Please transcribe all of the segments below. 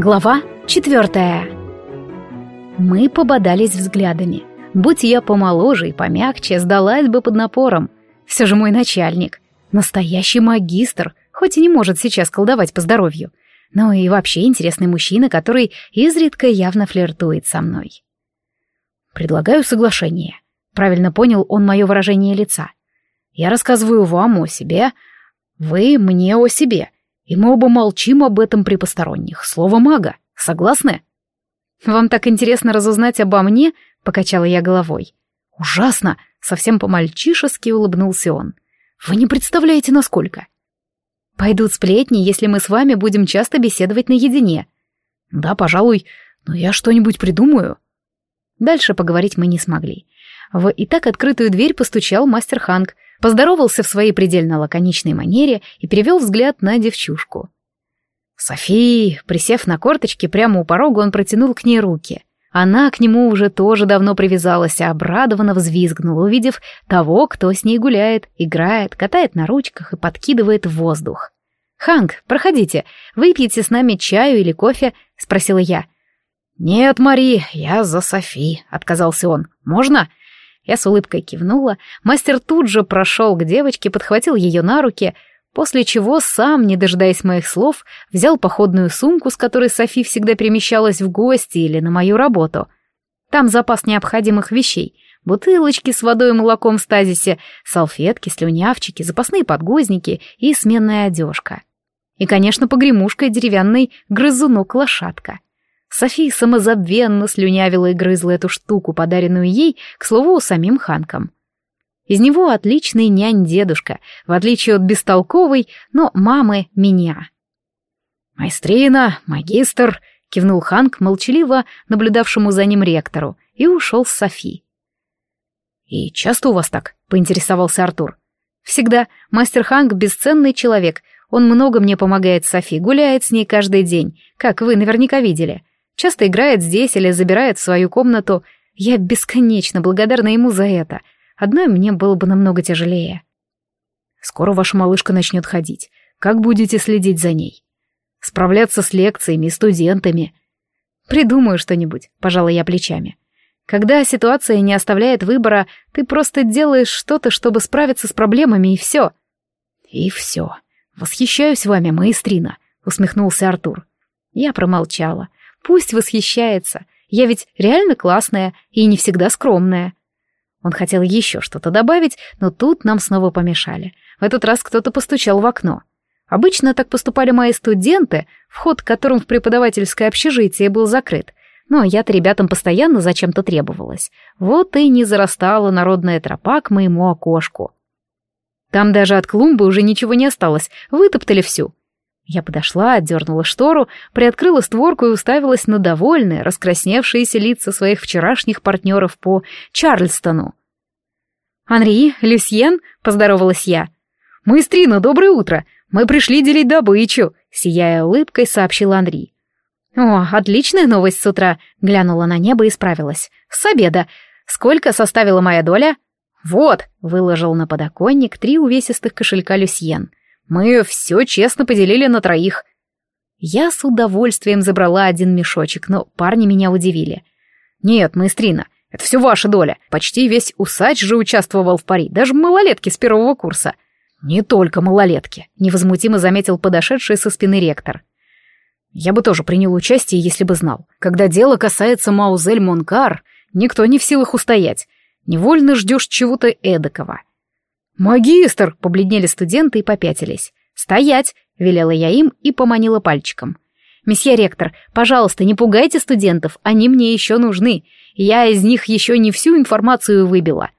Глава четвертая. Мы пободались взглядами. Будь я помоложе и помягче, сдалась бы под напором. Все же мой начальник. Настоящий магистр, хоть и не может сейчас колдовать по здоровью. Но и вообще интересный мужчина, который изредка явно флиртует со мной. Предлагаю соглашение. Правильно понял он мое выражение лица. Я рассказываю вам о себе, вы мне о себе, и мы оба молчим об этом при посторонних. Слово мага. Согласны? Вам так интересно разузнать обо мне? Покачала я головой. Ужасно! Совсем по-мальчишески улыбнулся он. Вы не представляете, насколько. Пойдут сплетни, если мы с вами будем часто беседовать наедине. Да, пожалуй, но я что-нибудь придумаю. Дальше поговорить мы не смогли. В и так открытую дверь постучал мастер Ханг, поздоровался в своей предельно лаконичной манере и перевел взгляд на девчушку. Софи, присев на корточки прямо у порога, он протянул к ней руки. Она к нему уже тоже давно привязалась, а обрадованно взвизгнула, увидев того, кто с ней гуляет, играет, катает на ручках и подкидывает в воздух. «Ханк, проходите, выпьете с нами чаю или кофе?» — спросила я. «Нет, Мари, я за Софи», — отказался он. «Можно?» Я с улыбкой кивнула. Мастер тут же прошел к девочке, подхватил ее на руки, после чего сам, не дожидаясь моих слов, взял походную сумку, с которой Софи всегда перемещалась в гости или на мою работу. Там запас необходимых вещей. Бутылочки с водой и молоком в стазисе, салфетки, слюнявчики, запасные подгузники и сменная одежка. И, конечно, погремушка и деревянный грызунок-лошадка — София самозабвенно слюнявила и грызла эту штуку, подаренную ей, к слову, самим Ханком. Из него отличный нянь-дедушка, в отличие от бестолковой, но мамы меня. «Майстрина, магистр», — кивнул Ханк, молчаливо наблюдавшему за ним ректору, и ушел с Софи. «И часто у вас так?» — поинтересовался Артур. «Всегда. Мастер Ханк — бесценный человек. Он много мне помогает Софи, гуляет с ней каждый день, как вы наверняка видели. Часто играет здесь или забирает в свою комнату. Я бесконечно благодарна ему за это. Одной мне было бы намного тяжелее. Скоро ваша малышка начнет ходить. Как будете следить за ней? Справляться с лекциями студентами? Придумаю что-нибудь, пожалуй, я плечами. Когда ситуация не оставляет выбора, ты просто делаешь что-то, чтобы справиться с проблемами, и все. И все. Восхищаюсь вами, маэстрина, усмехнулся Артур. Я промолчала. Пусть восхищается. Я ведь реально классная и не всегда скромная. Он хотел еще что-то добавить, но тут нам снова помешали. В этот раз кто-то постучал в окно. Обычно так поступали мои студенты, вход к которым в преподавательское общежитие был закрыт. Но я-то ребятам постоянно зачем-то требовалась. Вот и не зарастала народная тропа к моему окошку. Там даже от клумбы уже ничего не осталось, вытоптали всю. Я подошла, отдернула штору, приоткрыла створку и уставилась на довольные, раскрасневшиеся лица своих вчерашних партнеров по Чарльстону. «Анри, Люсьен», — поздоровалась я. «Маэстрина, доброе утро! Мы пришли делить добычу», — сияя улыбкой, сообщил Анри. «О, отличная новость с утра», — глянула на небо и справилась. «С обеда. Сколько составила моя доля?» «Вот», — выложил на подоконник три увесистых кошелька Люсьен. Мы все честно поделили на троих. Я с удовольствием забрала один мешочек, но парни меня удивили. Нет, маэстрина, это все ваша доля. Почти весь усач же участвовал в пари, даже малолетки с первого курса. Не только малолетки, невозмутимо заметил подошедший со спины ректор. Я бы тоже принял участие, если бы знал. Когда дело касается Маузель Монкар, никто не в силах устоять. Невольно ждешь чего-то эдакого. «Магистр!» — побледнели студенты и попятились. «Стоять!» — велела я им и поманила пальчиком. «Месье ректор, пожалуйста, не пугайте студентов, они мне еще нужны. Я из них еще не всю информацию выбила».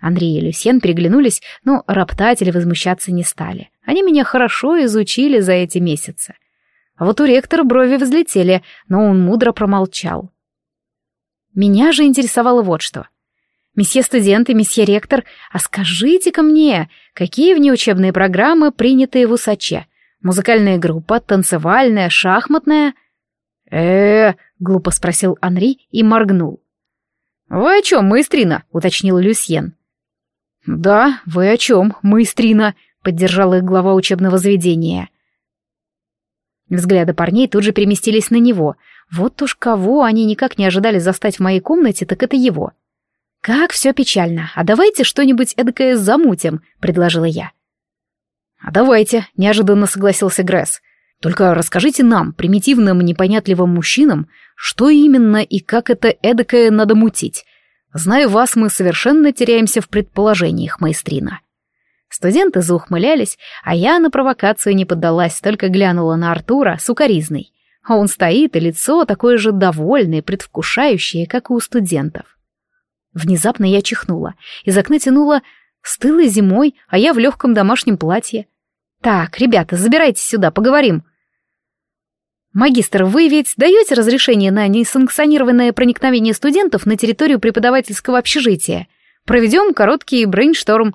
Андрей и Люсьен переглянулись, но роптать или возмущаться не стали. Они меня хорошо изучили за эти месяцы. А вот у ректора брови взлетели, но он мудро промолчал. Меня же интересовало вот что. Месье студент и месье ректор, а скажите-ка мне, какие внеучебные программы приняты в Усаче? Музыкальная группа, танцевальная, шахматная? э глупо спросил Анри и моргнул. «Вы о чем, маэстрина?» — уточнил Люсьен. «Да, вы о чем, маэстрина?» — поддержала их глава учебного заведения. Взгляды парней тут же переместились на него. Вот уж кого они никак не ожидали застать в моей комнате, так это его. «Как все печально. А давайте что-нибудь эдакое замутим», — предложила я. «А давайте», — неожиданно согласился Гресс. «Только расскажите нам, примитивным, непонятливым мужчинам, что именно и как это эдакое надо мутить. Зная вас, мы совершенно теряемся в предположениях, маэстрина». Студенты заухмылялись, а я на провокацию не поддалась, только глянула на Артура сукоризной. А он стоит, и лицо такое же довольное, предвкушающее, как и у студентов. Внезапно я чихнула. Из окна тянуло стылой зимой, а я в легком домашнем платье. «Так, ребята, забирайтесь сюда, поговорим». «Магистр, вы ведь даете разрешение на несанкционированное проникновение студентов на территорию преподавательского общежития? Проведем короткий брейншторм».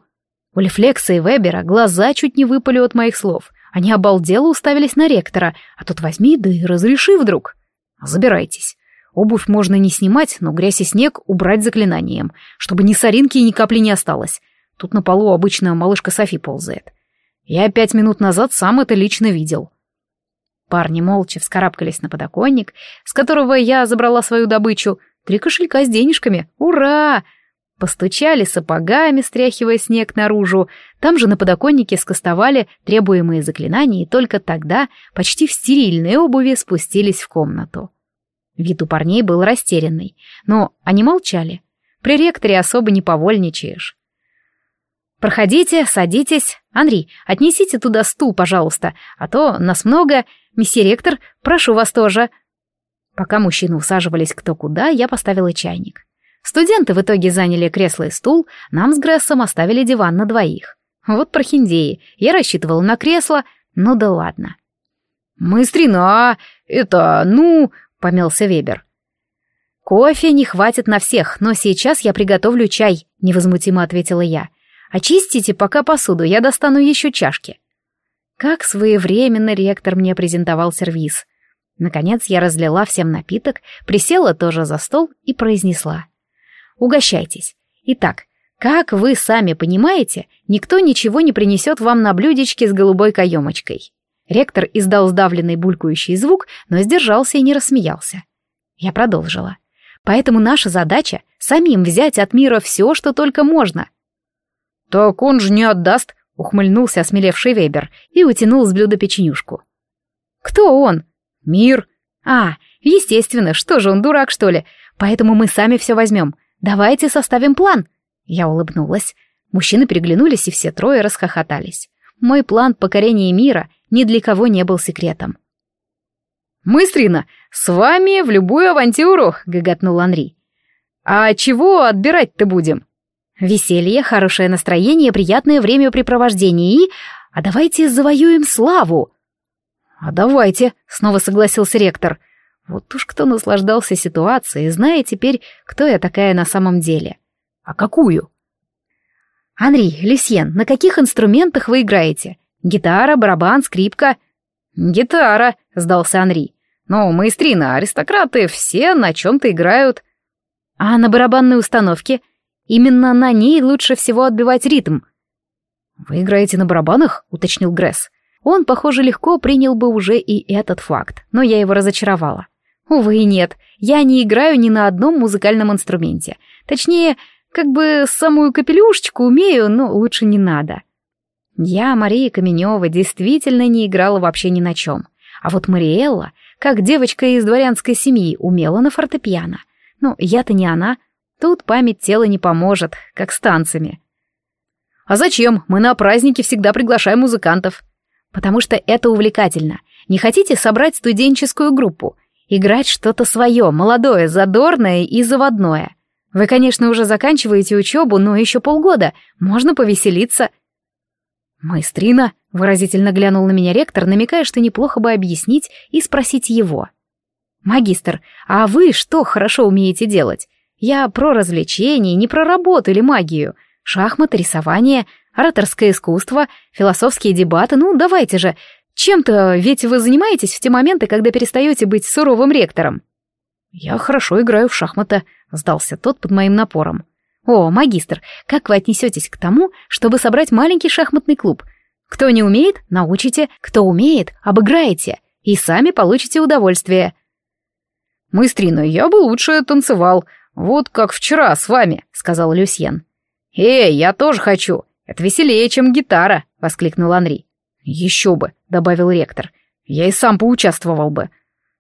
У Лефлекса и Вебера глаза чуть не выпали от моих слов. Они обалдело уставились на ректора, а тут возьми, да и разреши вдруг. Забирайтесь. Обувь можно не снимать, но грязь и снег убрать заклинанием, чтобы ни соринки и ни капли не осталось. Тут на полу обычно малышка Софи ползает. Я пять минут назад сам это лично видел. Парни молча вскарабкались на подоконник, с которого я забрала свою добычу. Три кошелька с денежками. Ура! Постучали сапогами, стряхивая снег наружу. Там же на подоконнике скостовали требуемые заклинания, и только тогда почти в стерильной обуви спустились в комнату. Вид у парней был растерянный, но они молчали. При ректоре особо не повольничаешь. «Проходите, садитесь. Анри, отнесите туда стул, пожалуйста, а то нас много. Месье ректор, прошу вас тоже». Пока мужчины усаживались кто куда, я поставила чайник. Студенты в итоге заняли кресло и стул, нам с Грессом оставили диван на двоих. Вот прохиндеи, я рассчитывала на кресло, ну да ладно. «Маэстрина, это, ну...» — помялся Вебер. «Кофе не хватит на всех, но сейчас я приготовлю чай», — невозмутимо ответила я. «Очистите пока посуду, я достану еще чашки». Как своевременно ректор мне презентовал сервиз. Наконец я разлила всем напиток, присела тоже за стол и произнесла. Угощайтесь. Итак, как вы сами понимаете, никто ничего не принесет вам на блюдечке с голубой каемочкой. Ректор издал сдавленный булькающий звук, но сдержался и не рассмеялся. Я продолжила. Поэтому наша задача — самим взять от мира все, что только можно. «Так он же не отдаст», — ухмыльнулся осмелевший Вебер и утянул с блюда печенюшку. «Кто он?» «Мир». «А, естественно, что же он, дурак, что ли? Поэтому мы сами все возьмем. Давайте составим план. Я улыбнулась. Мужчины переглянулись, и все трое расхохотались. Мой план покорения мира ни для кого не был секретом. «Мы, Стрина, с вами в любую авантюру!» — гоготнул Анри. «А чего отбирать-то будем?» «Веселье, хорошее настроение, приятное времяпрепровождение и... А давайте завоюем славу!» «А давайте!» — снова согласился ректор. Вот уж кто наслаждался ситуацией, зная теперь, кто я такая на самом деле. А какую? Анри, Люсьен, на каких инструментах вы играете? Гитара, барабан, скрипка? Гитара, сдался Анри. Но маэстрина, аристократы все на чем-то играют. А на барабанной установке? Именно на ней лучше всего отбивать ритм. Вы играете на барабанах? уточнил Гресс. Он, похоже, легко принял бы уже и этот факт, но я его разочаровала. Увы, нет, я не играю ни на одном музыкальном инструменте. Точнее, как бы самую капелюшечку умею, но лучше не надо. Я, Мария Каменева, действительно не играла вообще ни на чем. А вот Мариэлла, как девочка из дворянской семьи, умела на фортепиано. Ну, я-то не она. Тут память тела не поможет, как с танцами. А зачем? Мы на праздники всегда приглашаем музыкантов. Потому что это увлекательно. Не хотите собрать студенческую группу? Играть что-то свое, молодое, задорное и заводное. Вы, конечно, уже заканчиваете учебу, но еще полгода. Можно повеселиться. Маэстрина выразительно глянул на меня ректор, намекая, что неплохо бы объяснить и спросить его. «Магистр, а вы что хорошо умеете делать? Я про развлечения, не про работу или магию. Шахматы, рисование, ораторское искусство, философские дебаты, ну давайте же, чем-то ведь вы занимаетесь в те моменты, когда перестаете быть суровым ректором. Я хорошо играю в шахматы, сдался тот под моим напором. О, магистр, как вы отнесетесь к тому, чтобы собрать маленький шахматный клуб? Кто не умеет, научите, кто умеет, обыграете. и сами получите удовольствие. «Мыстрина, я бы лучше танцевал, вот как вчера с вами», — сказал Люсьен. «Эй, я тоже хочу, это веселее, чем гитара», — воскликнул Анри. «Еще бы», — добавил ректор, — «я и сам поучаствовал бы».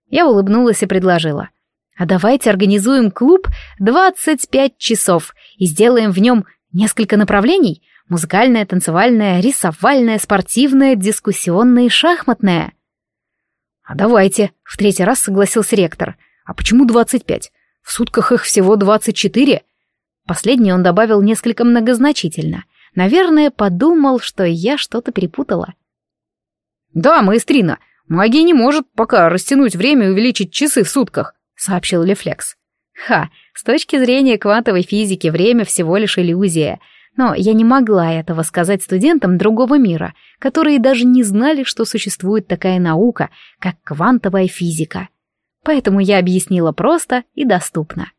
Я улыбнулась и предложила. «А давайте организуем клуб 25 часов и сделаем в нем несколько направлений — музыкальное, танцевальное, рисовальное, спортивное, дискуссионное и шахматное». «А давайте», — в третий раз согласился ректор. «А почему 25? В сутках их всего 24». Последний он добавил несколько многозначительно. Наверное, подумал, что я что-то перепутала. «Да, маэстрина, магия не может пока растянуть время и увеличить часы в сутках», — сообщил Лефлекс. Ха, с точки зрения квантовой физики время всего лишь иллюзия. Но я не могла этого сказать студентам другого мира, которые даже не знали, что существует такая наука, как квантовая физика. Поэтому я объяснила просто и доступно.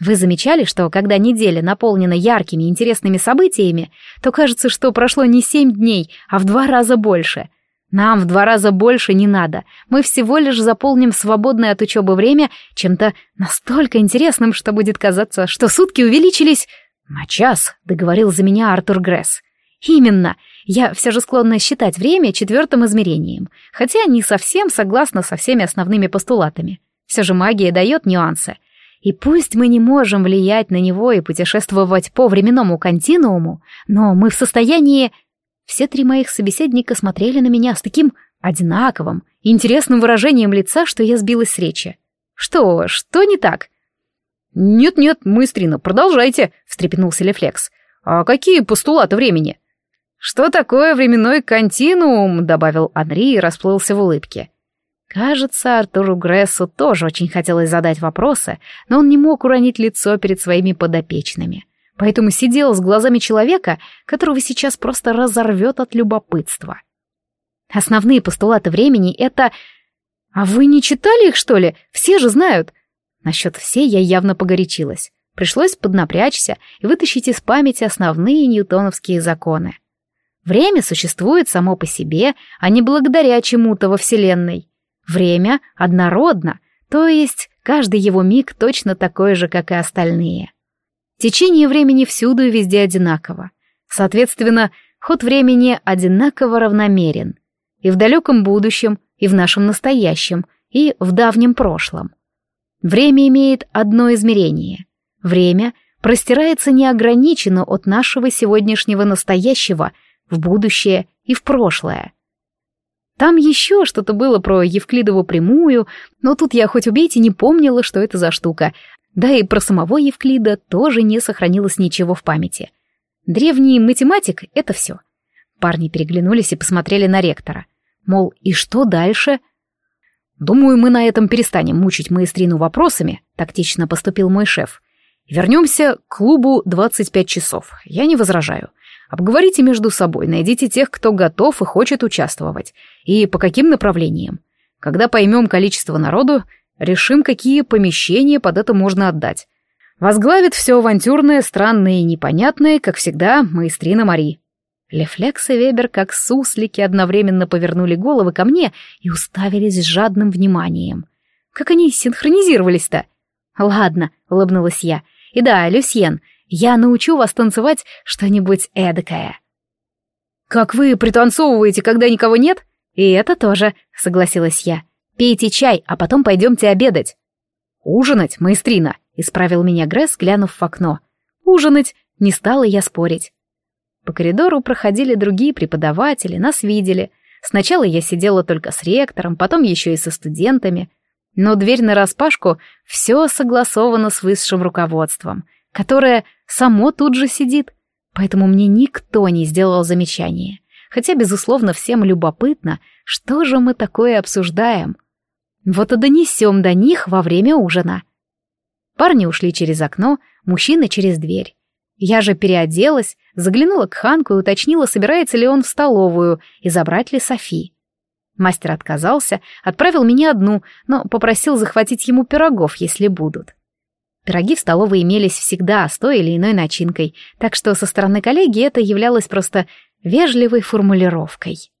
Вы замечали, что когда неделя наполнена яркими интересными событиями, то кажется, что прошло не семь дней, а в два раза больше — нам в два раза больше не надо. Мы всего лишь заполним свободное от учебы время чем-то настолько интересным, что будет казаться, что сутки увеличились на час, договорил за меня Артур Гресс. Именно. Я все же склонна считать время четвертым измерением, хотя не совсем согласна со всеми основными постулатами. Все же магия дает нюансы. И пусть мы не можем влиять на него и путешествовать по временному континууму, но мы в состоянии все три моих собеседника смотрели на меня с таким одинаковым и интересным выражением лица, что я сбилась с речи. «Что, что не так?» «Нет-нет, мыстрина, продолжайте», — встрепенулся Лефлекс. «А какие постулаты времени?» «Что такое временной континуум?» — добавил Анри и расплылся в улыбке. Кажется, Артуру Грессу тоже очень хотелось задать вопросы, но он не мог уронить лицо перед своими подопечными поэтому сидел с глазами человека, которого сейчас просто разорвет от любопытства. Основные постулаты времени — это... А вы не читали их, что ли? Все же знают. Насчет «все» я явно погорячилась. Пришлось поднапрячься и вытащить из памяти основные ньютоновские законы. Время существует само по себе, а не благодаря чему-то во Вселенной. Время однородно, то есть каждый его миг точно такой же, как и остальные. Течение времени всюду и везде одинаково. Соответственно, ход времени одинаково равномерен. И в далеком будущем, и в нашем настоящем, и в давнем прошлом. Время имеет одно измерение. Время простирается неограниченно от нашего сегодняшнего настоящего в будущее и в прошлое. Там еще что-то было про Евклидову прямую, но тут я хоть убейте не помнила, что это за штука, да и про самого Евклида тоже не сохранилось ничего в памяти. Древний математик — это все. Парни переглянулись и посмотрели на ректора. Мол, и что дальше? «Думаю, мы на этом перестанем мучить маэстрину вопросами», — тактично поступил мой шеф. «Вернемся к клубу 25 часов. Я не возражаю. Обговорите между собой, найдите тех, кто готов и хочет участвовать. И по каким направлениям. Когда поймем количество народу, Решим, какие помещения под это можно отдать. Возглавит все авантюрное, странное и непонятное, как всегда, маэстрина Мари. Лефлекс и Вебер, как суслики, одновременно повернули головы ко мне и уставились с жадным вниманием. Как они синхронизировались-то? Ладно, улыбнулась я. И да, Люсьен, я научу вас танцевать что-нибудь эдакое. Как вы пританцовываете, когда никого нет? И это тоже, согласилась я. Пейте чай, а потом пойдемте обедать». «Ужинать, маэстрина», — исправил меня Гресс, глянув в окно. «Ужинать», — не стала я спорить. По коридору проходили другие преподаватели, нас видели. Сначала я сидела только с ректором, потом еще и со студентами. Но дверь нараспашку — все согласовано с высшим руководством, которое само тут же сидит, поэтому мне никто не сделал замечания. Хотя, безусловно, всем любопытно, что же мы такое обсуждаем. Вот и донесем до них во время ужина. Парни ушли через окно, мужчины через дверь. Я же переоделась, заглянула к Ханку и уточнила, собирается ли он в столовую и забрать ли Софи. Мастер отказался, отправил меня одну, но попросил захватить ему пирогов, если будут. Пироги в столовой имелись всегда с той или иной начинкой, так что со стороны коллеги это являлось просто вежливой формулировкой.